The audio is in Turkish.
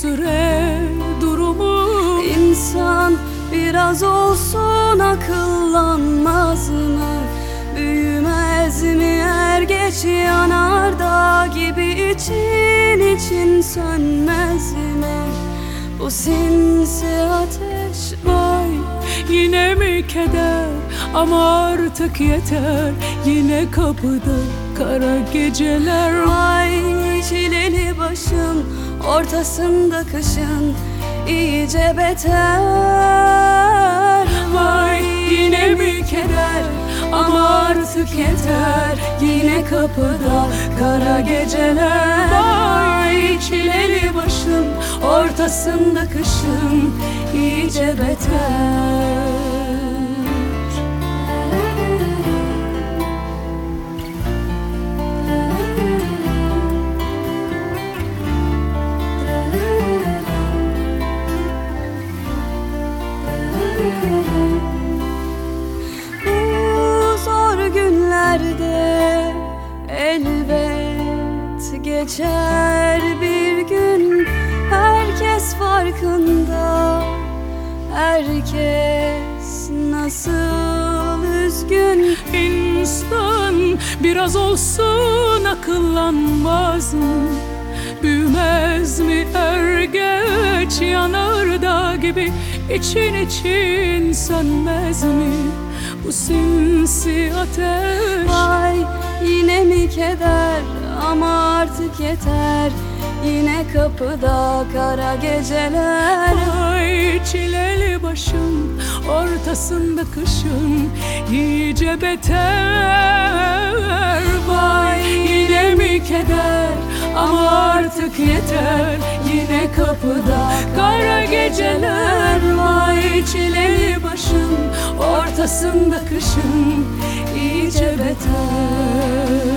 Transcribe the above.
süre durumu. İnsan biraz olsun akıllanmaz mı? Büyümez mi? Er geç yanardağ gibi için için sönmez mi? Bu sinsi ateş Vay yine mi keder? Ama artık yeter. Yine kapıda kara geceler Ay çileli başım ortasında kışın iyice beter. Vay yine mi keder? Ama artık yeter. Yine kapıda kara geceler. Vay çileli başım ortasında kışım iyice beter geçer bir gün. Herkes farkında. Herkes nasıl üzgün. İnsan biraz olsun akıllanmaz mı? Büyümez mi? Er geç yanardağ gibi. İçin için sönmez mi? Bu sinsi ateş. Vay yine mi keder artık yeter. Yine kapıda kara geceler. Ay çileli başım ortasında kışın iyice beter. Vay yine mi keder? Ama artık yeter. Yine kapıda kara geceler. Vay çileli başım ortasında kışın iyice beter